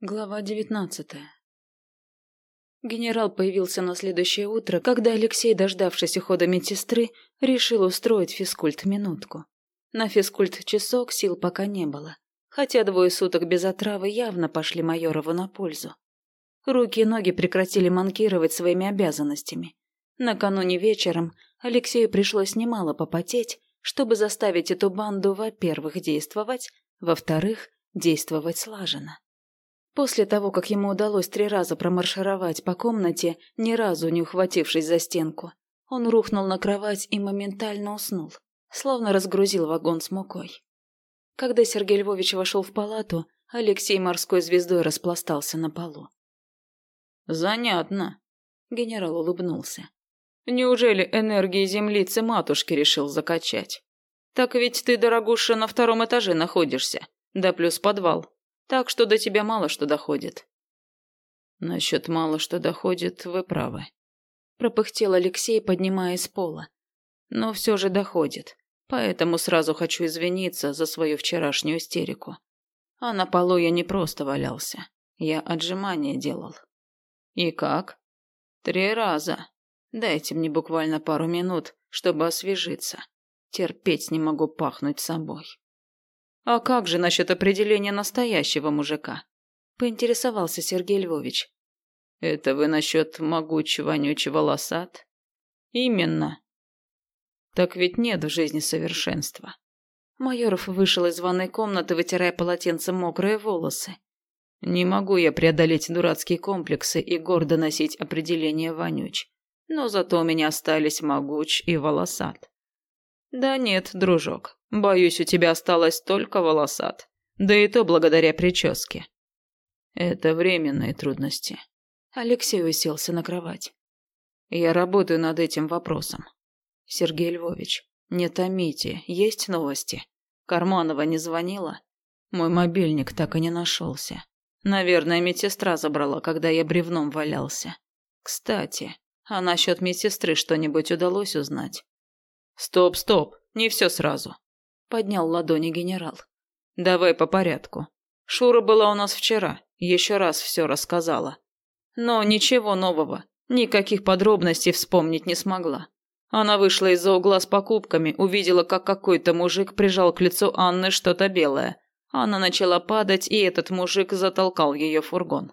Глава девятнадцатая. Генерал появился на следующее утро, когда Алексей, дождавшись ухода медсестры, решил устроить физкульт-минутку. На физкульт-часок сил пока не было, хотя двое суток без отравы явно пошли Майорову на пользу. Руки и ноги прекратили манкировать своими обязанностями. Накануне вечером Алексею пришлось немало попотеть, чтобы заставить эту банду, во-первых, действовать, во-вторых, действовать слаженно. После того, как ему удалось три раза промаршировать по комнате, ни разу не ухватившись за стенку, он рухнул на кровать и моментально уснул, словно разгрузил вагон с мукой. Когда Сергей Львович вошел в палату, Алексей морской звездой распластался на полу. «Занятно», — генерал улыбнулся. «Неужели энергии землицы матушки решил закачать? Так ведь ты, дорогуша, на втором этаже находишься, да плюс подвал так что до тебя мало что доходит». «Насчет мало что доходит, вы правы», – пропыхтел Алексей, поднимаясь с пола. «Но все же доходит, поэтому сразу хочу извиниться за свою вчерашнюю истерику. А на полу я не просто валялся, я отжимания делал». «И как?» «Три раза. Дайте мне буквально пару минут, чтобы освежиться. Терпеть не могу пахнуть собой». «А как же насчет определения настоящего мужика?» – поинтересовался Сергей Львович. «Это вы насчет могучего вонючего лосат?» «Именно». «Так ведь нет в жизни совершенства». Майоров вышел из ванной комнаты, вытирая полотенцем мокрые волосы. «Не могу я преодолеть дурацкие комплексы и гордо носить определение вонюч. Но зато у меня остались могуч и волосат». «Да нет, дружок, Боюсь, у тебя осталось только волосат. Да и то благодаря прическе. Это временные трудности. Алексей уселся на кровать. Я работаю над этим вопросом. Сергей Львович, не томите, есть новости. Карманова не звонила? Мой мобильник так и не нашелся. Наверное, медсестра забрала, когда я бревном валялся. Кстати, а насчет медсестры что-нибудь удалось узнать? Стоп, стоп, не все сразу поднял ладони генерал. Давай по порядку. Шура была у нас вчера, еще раз все рассказала. Но ничего нового, никаких подробностей вспомнить не смогла. Она вышла из-за угла с покупками, увидела, как какой-то мужик прижал к лицу Анны что-то белое. Она начала падать, и этот мужик затолкал ее фургон.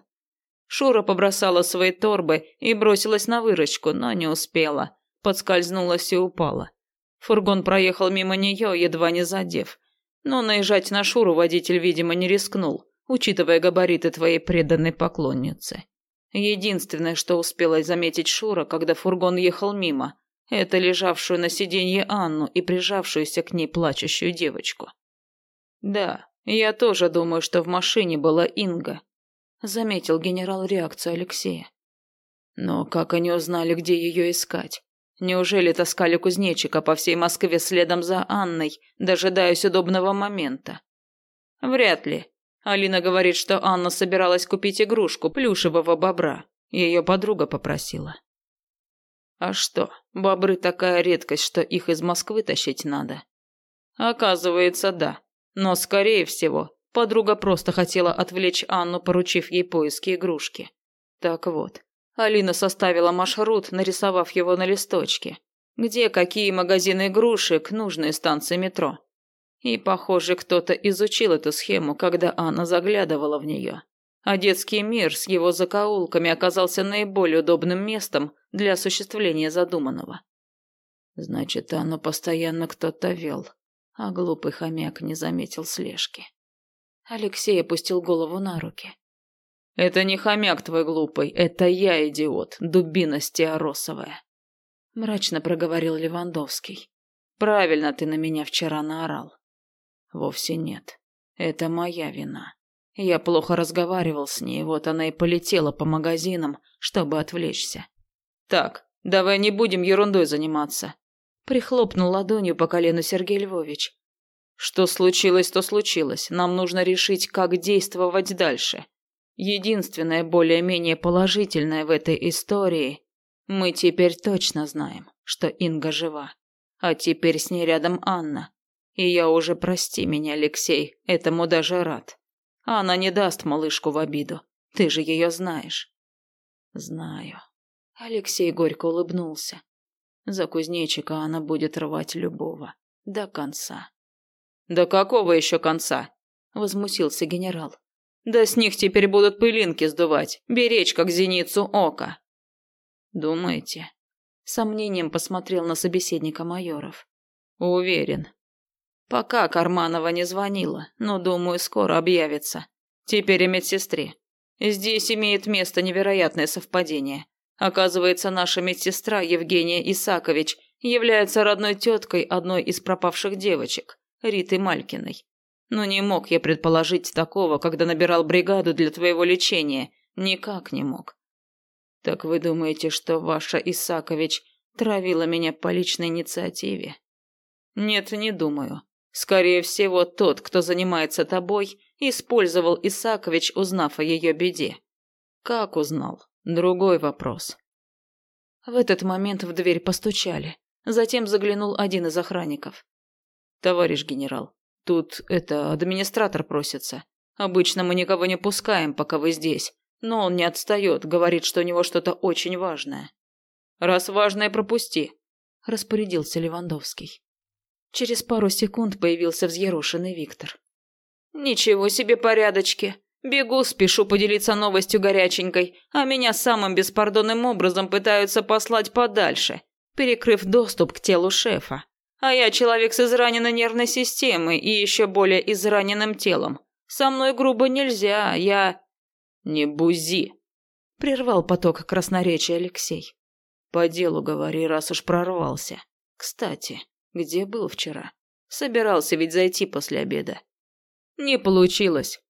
Шура побросала свои торбы и бросилась на выручку, но не успела. Подскользнулась и упала. Фургон проехал мимо нее, едва не задев. Но наезжать на Шуру водитель, видимо, не рискнул, учитывая габариты твоей преданной поклонницы. Единственное, что успела заметить Шура, когда фургон ехал мимо, это лежавшую на сиденье Анну и прижавшуюся к ней плачущую девочку. «Да, я тоже думаю, что в машине была Инга», — заметил генерал реакцию Алексея. «Но как они узнали, где ее искать? Неужели таскали кузнечика по всей Москве следом за Анной, дожидаясь удобного момента? Вряд ли. Алина говорит, что Анна собиралась купить игрушку плюшевого бобра. Ее подруга попросила. А что, бобры такая редкость, что их из Москвы тащить надо? Оказывается, да. Но, скорее всего, подруга просто хотела отвлечь Анну, поручив ей поиски игрушки. Так вот, Алина составила маршрут, нарисовав его на листочке. Где какие магазины игрушек, нужные станции метро. И, похоже, кто-то изучил эту схему, когда Анна заглядывала в нее. А детский мир с его закоулками оказался наиболее удобным местом для осуществления задуманного. Значит, Анну постоянно кто-то вел, а глупый хомяк не заметил слежки. Алексей опустил голову на руки. Это не хомяк твой глупый, это я идиот, дубина стеоросовая. Мрачно проговорил Левандовский. Правильно ты на меня вчера наорал. Вовсе нет. Это моя вина. Я плохо разговаривал с ней, вот она и полетела по магазинам, чтобы отвлечься. Так, давай не будем ерундой заниматься. Прихлопнул ладонью по колену Сергей Львович. Что случилось, то случилось. Нам нужно решить, как действовать дальше. Единственное более-менее положительное в этой истории – мы теперь точно знаем, что Инга жива. А теперь с ней рядом Анна. И я уже, прости меня, Алексей, этому даже рад. Она не даст малышку в обиду. Ты же ее знаешь. Знаю. Алексей горько улыбнулся. За кузнечика она будет рвать любого. До конца. До какого еще конца? Возмутился генерал. Да с них теперь будут пылинки сдувать, беречь как зеницу ока. Думаете? Сомнением посмотрел на собеседника майоров. Уверен. Пока Карманова не звонила, но, думаю, скоро объявится. Теперь и медсестре. Здесь имеет место невероятное совпадение. Оказывается, наша медсестра Евгения Исакович является родной теткой одной из пропавших девочек, Риты Малькиной. Но не мог я предположить такого, когда набирал бригаду для твоего лечения. Никак не мог. Так вы думаете, что ваша Исакович травила меня по личной инициативе? Нет, не думаю. Скорее всего, тот, кто занимается тобой, использовал Исакович, узнав о ее беде. Как узнал? Другой вопрос. В этот момент в дверь постучали. Затем заглянул один из охранников. Товарищ генерал, Тут это администратор просится. Обычно мы никого не пускаем, пока вы здесь. Но он не отстает, говорит, что у него что-то очень важное. Раз важное, пропусти, распорядился Левандовский. Через пару секунд появился взъерошенный Виктор. Ничего себе порядочки. Бегу, спешу поделиться новостью горяченькой, а меня самым беспардонным образом пытаются послать подальше, перекрыв доступ к телу шефа. А я человек с израненной нервной системой и еще более израненным телом. Со мной грубо нельзя, я... Не бузи. Прервал поток красноречия Алексей. По делу говори, раз уж прорвался. Кстати, где был вчера? Собирался ведь зайти после обеда. Не получилось.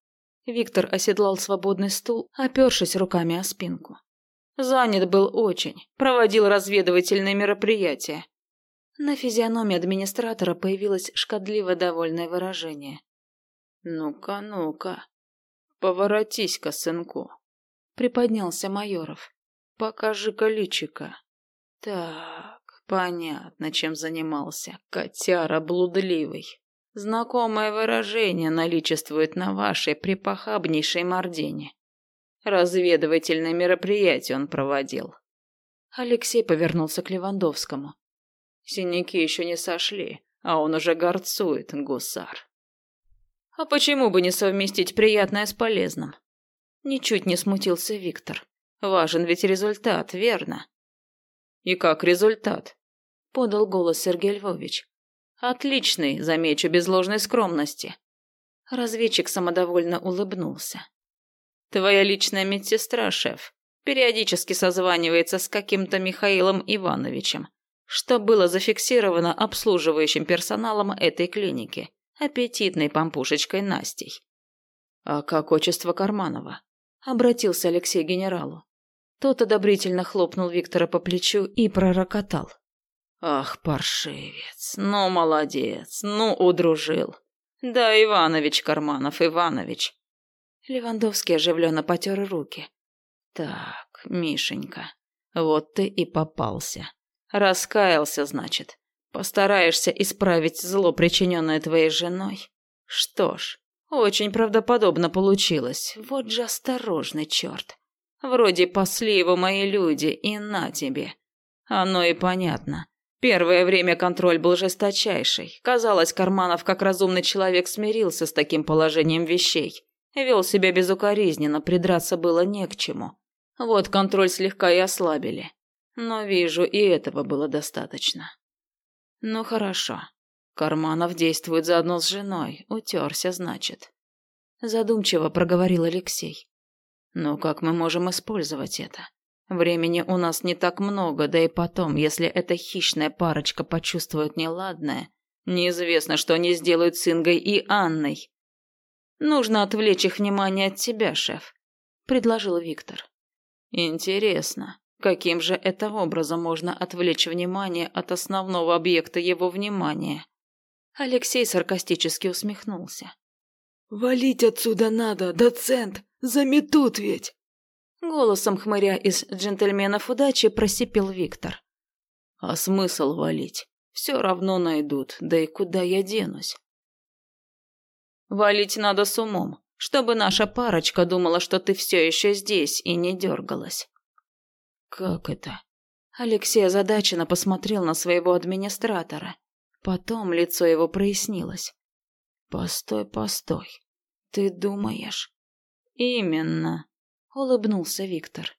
Виктор оседлал свободный стул, опершись руками о спинку. Занят был очень, проводил разведывательные мероприятия. На физиономии администратора появилось шкодливо довольное выражение. «Ну-ка, ну-ка, поворотись-ка, сынку», — приподнялся Майоров. «Покажи-ка личика». «Так, понятно, чем занимался. Котяра блудливый. Знакомое выражение наличествует на вашей припохабнейшей мордине. Разведывательное мероприятие он проводил». Алексей повернулся к Левандовскому. Синяки еще не сошли, а он уже горцует, гусар. А почему бы не совместить приятное с полезным? Ничуть не смутился Виктор. Важен ведь результат, верно? И как результат? Подал голос Сергей Львович. Отличный, замечу, без ложной скромности. Разведчик самодовольно улыбнулся. Твоя личная медсестра, шеф, периодически созванивается с каким-то Михаилом Ивановичем что было зафиксировано обслуживающим персоналом этой клиники, аппетитной помпушечкой Настей. «А как отчество Карманова?» – обратился Алексей к генералу. Тот одобрительно хлопнул Виктора по плечу и пророкотал. «Ах, паршивец, ну молодец, ну удружил. Да, Иванович Карманов, Иванович». Левандовский оживленно потер руки. «Так, Мишенька, вот ты и попался. Раскаялся, значит. Постараешься исправить зло, причиненное твоей женой? Что ж, очень правдоподобно получилось. Вот же осторожный черт. Вроде пасли его мои люди, и на тебе. Оно и понятно. Первое время контроль был жесточайший. Казалось, Карманов, как разумный человек, смирился с таким положением вещей. Вел себя безукоризненно, придраться было не к чему. Вот контроль слегка и ослабили. Но вижу, и этого было достаточно. Ну хорошо. Карманов действует заодно с женой. Утерся, значит. Задумчиво проговорил Алексей. Но как мы можем использовать это? Времени у нас не так много, да и потом, если эта хищная парочка почувствует неладное, неизвестно, что они сделают с Ингой и Анной. Нужно отвлечь их внимание от тебя, шеф, предложил Виктор. Интересно, Каким же это образом можно отвлечь внимание от основного объекта его внимания? Алексей саркастически усмехнулся. «Валить отсюда надо, доцент! Заметут ведь!» Голосом хмыря из джентльменов удачи просипел Виктор. «А смысл валить? Все равно найдут, да и куда я денусь?» «Валить надо с умом, Чтобы наша парочка думала, что ты все еще здесь и не дергалась». «Как это?» Алексей озадаченно посмотрел на своего администратора. Потом лицо его прояснилось. «Постой, постой. Ты думаешь?» «Именно», — улыбнулся Виктор.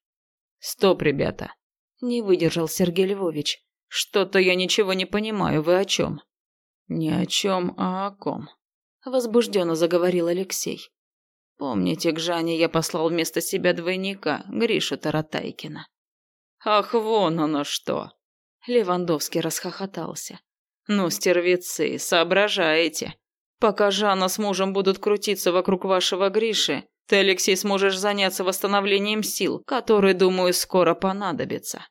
«Стоп, ребята!» — не выдержал Сергей Львович. «Что-то я ничего не понимаю. Вы о чем?» «Ни о чем, а о ком?» — возбужденно заговорил Алексей. «Помните, к Жане я послал вместо себя двойника, Гришу Таратайкина?» «Ах, вон оно что!» Левандовский расхохотался. «Ну, стервецы, соображаете. Пока Жанна с мужем будут крутиться вокруг вашего Гриши, ты, Алексей, сможешь заняться восстановлением сил, которые, думаю, скоро понадобятся.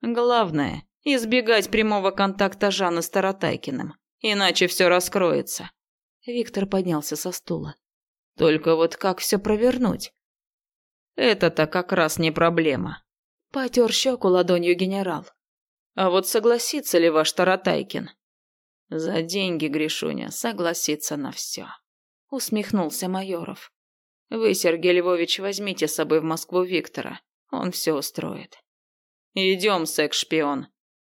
Главное – избегать прямого контакта Жанны с Таратайкиным, иначе все раскроется». Виктор поднялся со стула. «Только вот как все провернуть?» «Это-то как раз не проблема. Потер щеку ладонью генерал. А вот согласится ли ваш Таратайкин? За деньги, Гришуня, согласится на все. Усмехнулся Майоров. Вы, Сергей Львович, возьмите с собой в Москву Виктора. Он все устроит. Идем, секс-шпион.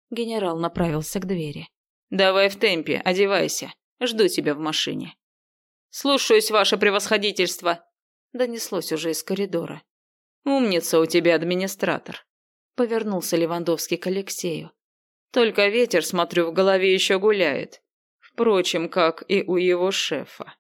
Генерал направился к двери. Давай в темпе, одевайся. Жду тебя в машине. Слушаюсь, ваше превосходительство. Донеслось уже из коридора. Умница у тебя, администратор повернулся Левандовский к Алексею. Только ветер, смотрю, в голове еще гуляет. Впрочем, как и у его шефа.